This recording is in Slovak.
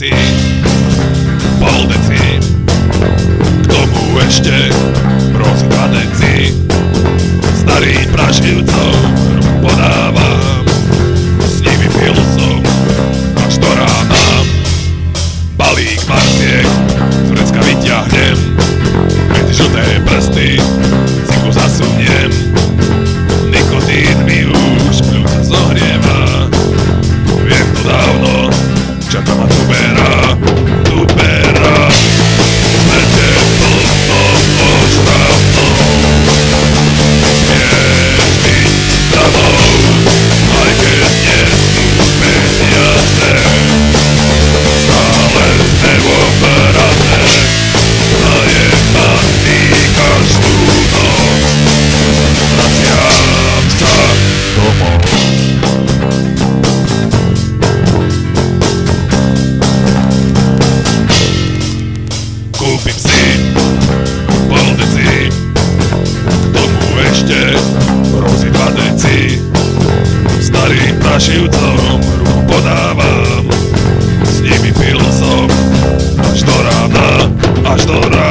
deci, pol deci, k tomu ešte rozhradec. šivcom ruku podávam. S nimi pil som. Až do rána, až do rána.